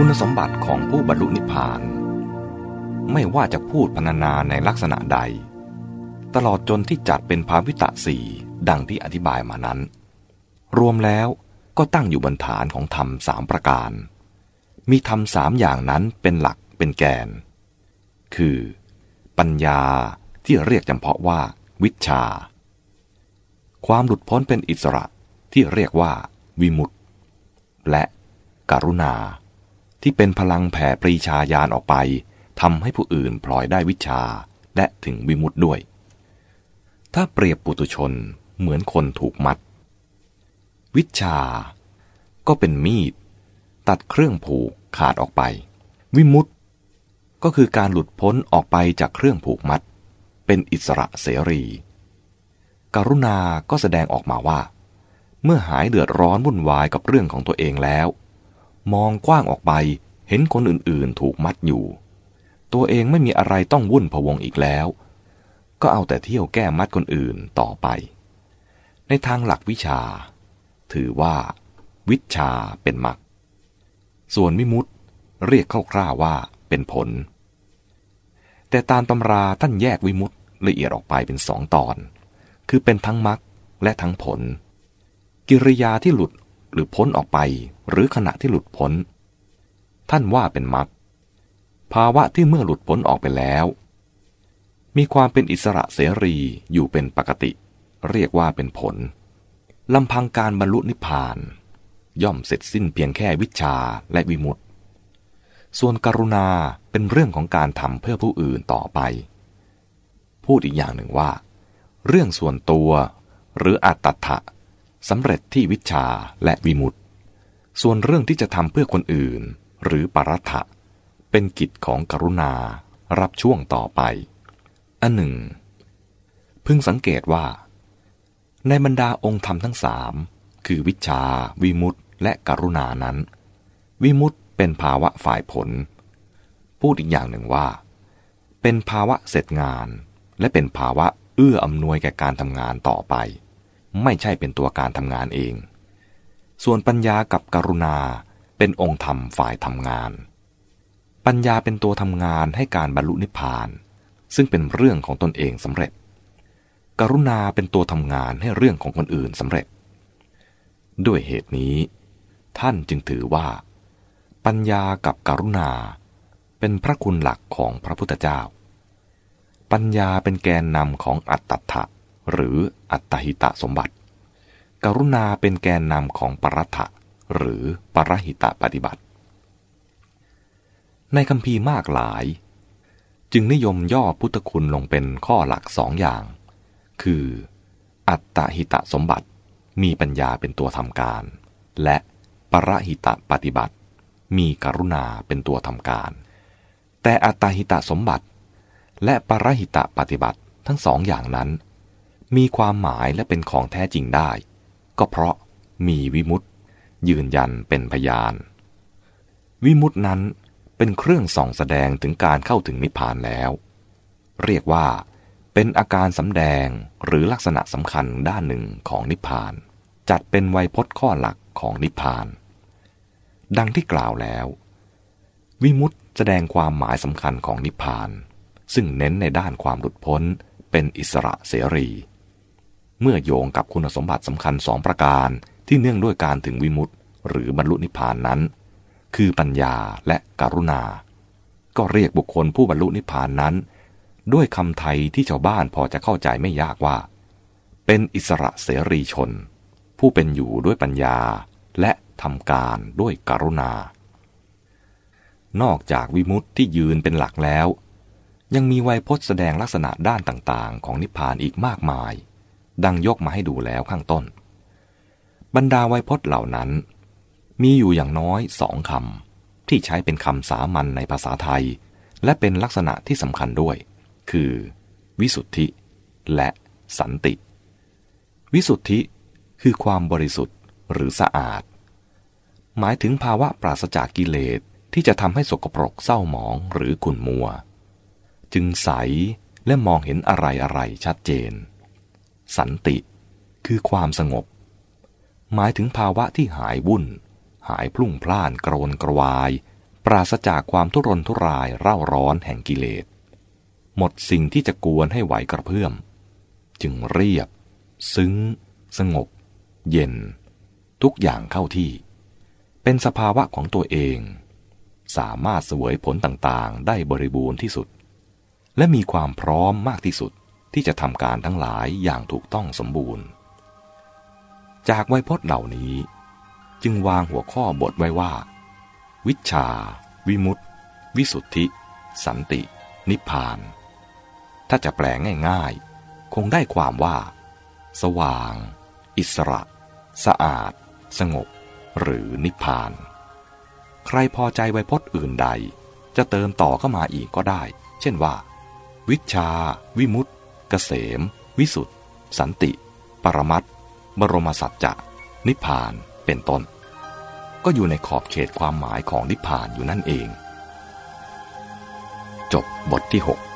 คุณสมบัติของผู้บรรลุนิพพาน ไม่ว่าจะพูดพรรณนาในลักษณะใด ตลอดจนที่จัดเป็นภาวิตะสี่ดังที่อธิบายมานั้น รวมแล้วก็ตั้งอยู่บนฐานของธรรมสามประการ มีธรรมสามอย่างนั้นเป็นหลักเป็นแกน คือ ปัญญาที่เรียกจำเพาะว่า วิชา ความหลุดพ้นเป็นอิสระที่เรียกว่า วิมุตตและกรุณา ที่เป็นพลังแผ่ปรีชาญาณออกไปทำให้ผู้อื่นพลอยได้วิชาและถึงวิมุตด้วย ถ้าเปรียบปุตุชนเหมือนคนถูกมัด วิชา ก็เป็นมีด ตัดเครื่องผูกขาดออกไป วิมุตก็คือการหลุดพ้นออกไปจากเครื่องผูกมัด เป็นอิสระเสรี กรุณาก็แสดงออกมาว่า เมื่อหายเดือดร้อนวุ่นวายกับเรื่องของตัวเองแล้ว มองกว้างออกไป เห็นคนอื่นๆถูกมัดอยู่ ตัวเองไม่มีอะไรต้องวุ่นพวงอีกแล้ว ก็เอาแต่เที่ยวแก้มัดคนอื่นต่อไป ในทางหลักวิชา ถือว่า วิชาเป็นมรรคส่วนวิมุตติเรียกคร่าวๆว่าเป็นผล แต่ตามตำราท่านแยกวิมุตติละเอียดออกไปเป็นสองตอน คือเป็นทั้งมรรคและทั้งผล กิริยาที่หลุด หรือพ้นออกไป หรือขณะที่หลุดพ้น ท่านว่าเป็นมรรคภาวะที่เมื่อหลุดพ้นออกไปแล้ว มีความเป็นอิสระเสรีอยู่เป็นปกติ เรียกว่าเป็นผลลำพังการบรรลุนิพพาน ย่อมเสร็จสิ้นเพียงแค่วิชาและวิมุตติ ส่วนกรุณาเป็นเรื่องของการทำเพื่อผู้อื่นต่อไป พูดอีกอย่างหนึ่งว่า เรื่องส่วนตัวหรืออัตถะ สำเร็จที่วิชาและวิมุตติส่วนเรื่องที่จะทำเพื่อคนอื่น หรือปรัตถะ เป็นกิจของกรุณา รับช่วงต่อไป อันหนึ่ง พึงสังเกตว่า ในบรรดาองค์ธรรมทั้งสาม คือวิชา วิมุตติและกรุณานั้น วิมุตติเป็นภาวะฝ่ายผล พูดอีกอย่างหนึ่งว่า เป็นภาวะเสร็จงาน และเป็นภาวะเอื้ออำนวยแก่การทำงานต่อไป ไม่ใช่เป็นตัวการทำงานเอง ส่วนปัญญากับกรุณาเป็นองค์ธรรมฝ่ายทำงาน ปัญญาเป็นตัวทำงานให้การบรรลุนิพพาน ซึ่งเป็นเรื่องของตนเองสำเร็จ กรุณาเป็นตัวทำงานให้เรื่องของคนอื่นสำเร็จ ด้วยเหตุนี้ ท่านจึงถือว่า ปัญญากับกรุณา เป็นพระคุณหลักของพระพุทธเจ้า ปัญญาเป็นแกนนำของอัตตถะ หรืออัตตหิตะสมบัติ กรุณาเป็นแกนนำของปรัตถะหรือปรหิตะปฏิบัติ ในคำพีมากหลาย จึงนิยมย่อพุทธคุณลงเป็นข้อหลักสองอย่าง คือ อัตตหิตะสมบัติมีปัญญาเป็นตัวทำการ และปรหิตะปฏิบัติ มีกรุณาเป็นตัวทำการ แต่อัตตหิตะสมบัติ และปรหิตะปฏิบัติทั้งสองอย่างนั้น มีความหมายและเป็นของแท้จริงได้ ก็เพราะมีวิมุตติยืนยันเป็นพยาน วิมุตตินั้นเป็นเครื่องส่องแสดงถึงการเข้าถึงนิพพานแล้ว เรียกว่าเป็นอาการสำแดงหรือลักษณะสำคัญด้านหนึ่งของนิพพาน จัดเป็นไวยพจน์ข้อหลักของนิพพาน ดังที่กล่าวแล้ว วิมุตติแสดงความหมายสำคัญของนิพพาน ซึ่งเน้นในด้านความหลุดพ้นเป็นอิสระเสรี เมื่อโยงกับคุณสมบัติสำคัญสองประการที่เนื่องด้วยการถึงวิมุตติ หรือบรรลุนิพพานนั้น คือปัญญาและกรุณา ก็เรียกบุคคลผู้บรรลุนิพพานนั้น ด้วยคำไทยที่ชาวบ้านพอจะเข้าใจไม่ยากว่า เป็นอิสระเสรีชน ผู้เป็นอยู่ด้วยปัญญาและทำการด้วยกรุณา นอกจากวิมุตติที่ยืนเป็นหลักแล้ว ยังมีไวยพจน์แสดงลักษณะด้านต่างๆ ของนิพพานอีกมากมาย ดังยกมาให้ดูแล้วข้างต้น บรรดาไวยพจน์เหล่านั้น มีอยู่อย่างน้อยสองคำที่ใช้เป็นคำสามัญในภาษาไทย และเป็นลักษณะที่สำคัญด้วย คือ วิสุทธิ และสันติ วิสุทธิคือความบริสุทธิ์หรือสะอาด หมายถึงภาวะปราศจากกิเลสที่จะทำให้สกปรกเศร้าหมองหรือขุ่นมัว จึงใสและมองเห็นอะไรอะไรชัดเจน สันติ คือความสงบ หมายถึงภาวะที่หายวุ่น หายพลุ่งพล่านกรนกรวาย ปราศจากความทุรนทุรายเร่าร้อนแห่งกิเลส หมดสิ่งที่จะกวนให้ไหวกระเพื่อม จึงเรียบ ซึ้ง สงบ เย็น ทุกอย่างเข้าที่ เป็นสภาวะของตัวเอง สามารถเสวยผลต่างๆ ได้บริบูรณ์ที่สุด และมีความพร้อมมากที่สุด ที่จะทำการทั้งหลายอย่างถูกต้องสมบูรณ์ จากไวยพจน์เหล่านี้ จึงวางหัวข้อบทไว้ว่า วิชา วิมุตติ วิสุทธิ สันติ นิพพาน ถ้าจะแปลง่ายๆ คงได้ความว่า สว่าง อิสระ สะอาด สงบ หรือนิพพาน ใครพอใจไวยพจน์อื่นใด จะเติมต่อเข้ามาอีกก็ได้ เช่นว่า วิชา วิมุตติ เกษม วิสุทธิสันติ ปรมัตบรมสัจจะ นิพพาน เป็นต้น ก็อยู่ในขอบเขตความหมายของนิพพานอยู่นั่นเอง จบบทที่ 6